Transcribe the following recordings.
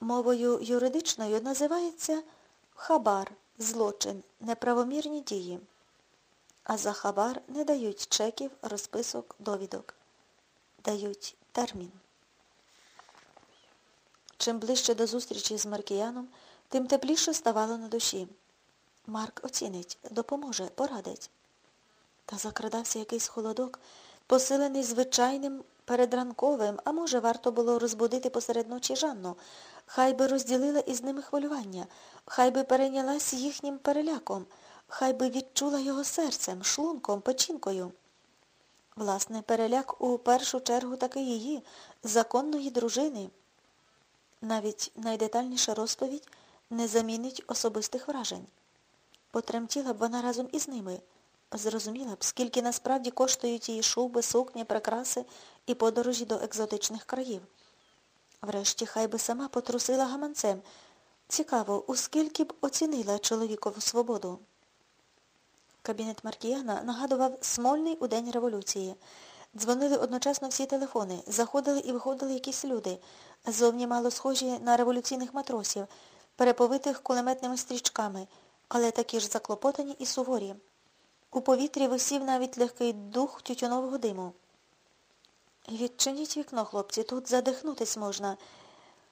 Мовою юридичною називається хабар, злочин, неправомірні дії. А за хабар не дають чеків, розписок, довідок. Дають термін. Чим ближче до зустрічі з Маркіяном, тим тепліше ставало на душі. Марк оцінить, допоможе, порадить. Та закрадався якийсь холодок, посилений звичайним передранковим, а може, варто було розбудити посеред ночі Жанну. Хай би розділила із ними хвилювання, хай би перейнялась їхнім переляком, хай би відчула його серцем, шлунком, печінкою. Власне, переляк у першу чергу таки її, законної дружини. Навіть найдетальніша розповідь не замінить особистих вражень. Потремтіла б вона разом із ними. Зрозуміла б, скільки насправді коштують її шуби, сукні, прикраси і подорожі до екзотичних країв. Врешті хай би сама потрусила гаманцем. Цікаво, у скільки б оцінила чоловікову свободу. Кабінет Маркіяна нагадував Смольний у день революції. Дзвонили одночасно всі телефони, заходили і виходили якісь люди, зовні мало схожі на революційних матросів, переповитих кулеметними стрічками, але такі ж заклопотані і суворі. У повітрі висів навіть легкий дух тютюнового диму. Відчиніть вікно, хлопці, тут задихнутись можна.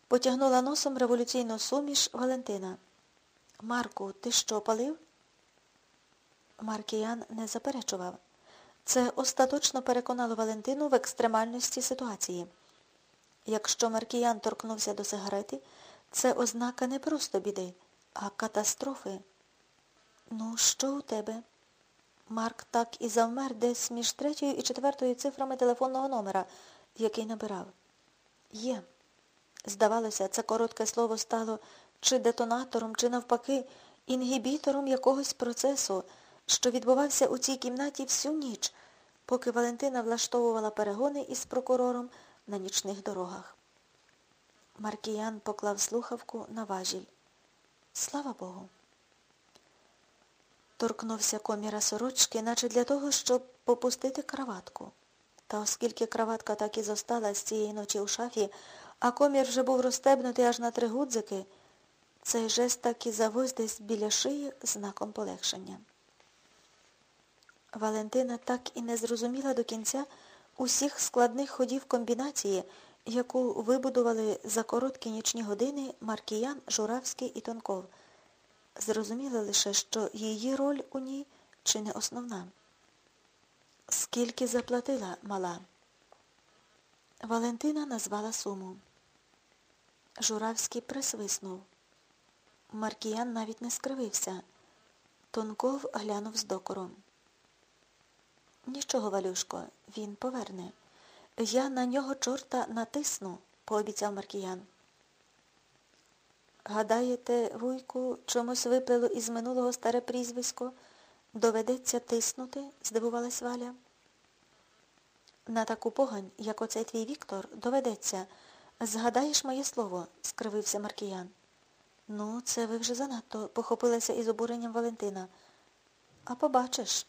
Потягнула носом революційну суміш Валентина. Марку, ти що, палив? Маркіян не заперечував. Це остаточно переконало Валентину в екстремальності ситуації. Якщо Маркіян торкнувся до сигарети, це ознака не просто біди, а катастрофи. Ну, що у тебе? Марк так і завмер десь між третьою і четвертою цифрами телефонного номера, який набирав. Є. Здавалося, це коротке слово стало чи детонатором, чи навпаки, інгібітором якогось процесу, що відбувався у цій кімнаті всю ніч, поки Валентина влаштовувала перегони із прокурором на нічних дорогах. Маркіян поклав слухавку на важіль. Слава Богу. Торкнувся коміра сорочки, наче для того, щоб попустити краватку. Та оскільки краватка так і зостала з цієї ночі у шафі, а комір вже був розстебнутий аж на три гудзики, цей жест так і завось десь біля шиї знаком полегшення. Валентина так і не зрозуміла до кінця усіх складних ходів комбінації, яку вибудували за короткі нічні години Маркіян, Журавський і Тонков. Зрозуміла лише, що її роль у ній чи не основна. Скільки заплатила мала? Валентина назвала суму. Журавський присвиснув. Маркіян навіть не скривився. Тонков глянув з докором. Нічого, Валюшко, він поверне. Я на нього чорта натисну, пообіцяв Маркіян. Гадаєте, вуйку, чомусь виплило із минулого старе прізвисько? Доведеться тиснути? здивувалась Валя. На таку погань, як оцей твій Віктор, доведеться. Згадаєш моє слово, скривився Маркіян. Ну, це ви вже занадто, похопилася із обуренням Валентина. А побачиш.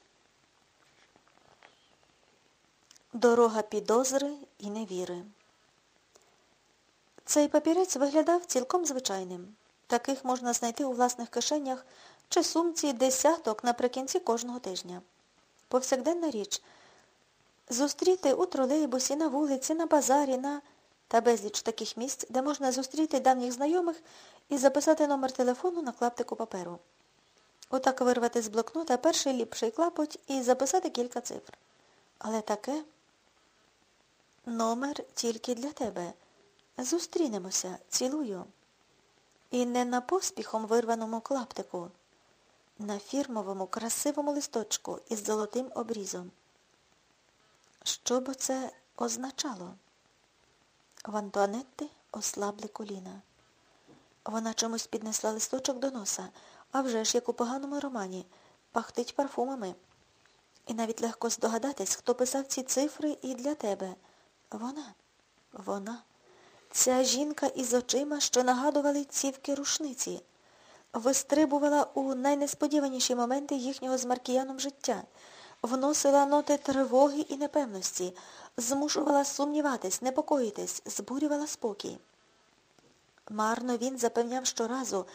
Дорога підозри і невіри. Цей папірець виглядав цілком звичайним. Таких можна знайти у власних кишенях чи сумці десяток наприкінці кожного тижня. Повсякденна річ. Зустріти у тролейбусі, на вулиці, на базарі, на та безліч таких місць, де можна зустріти давніх знайомих і записати номер телефону на клаптику паперу. Отак вирвати з блокнота перший ліпший клапоть і записати кілька цифр. Але таке номер тільки для тебе. Зустрінемося, цілую. І не на поспіхом вирваному клаптику, на фірмовому красивому листочку із золотим обрізом. Що б це означало? В Антуанетти ослабли коліна. Вона чомусь піднесла листочок до носа, а вже ж, як у поганому романі, пахтить парфумами. І навіть легко здогадатись, хто писав ці цифри і для тебе. Вона, вона. Ця жінка із очима, що нагадували цівки рушниці, вистрибувала у найнесподіваніші моменти їхнього з Маркіяном життя, вносила ноти тривоги і непевності, змушувала сумніватись, непокоїтись, збурювала спокій. Марно він запевняв щоразу,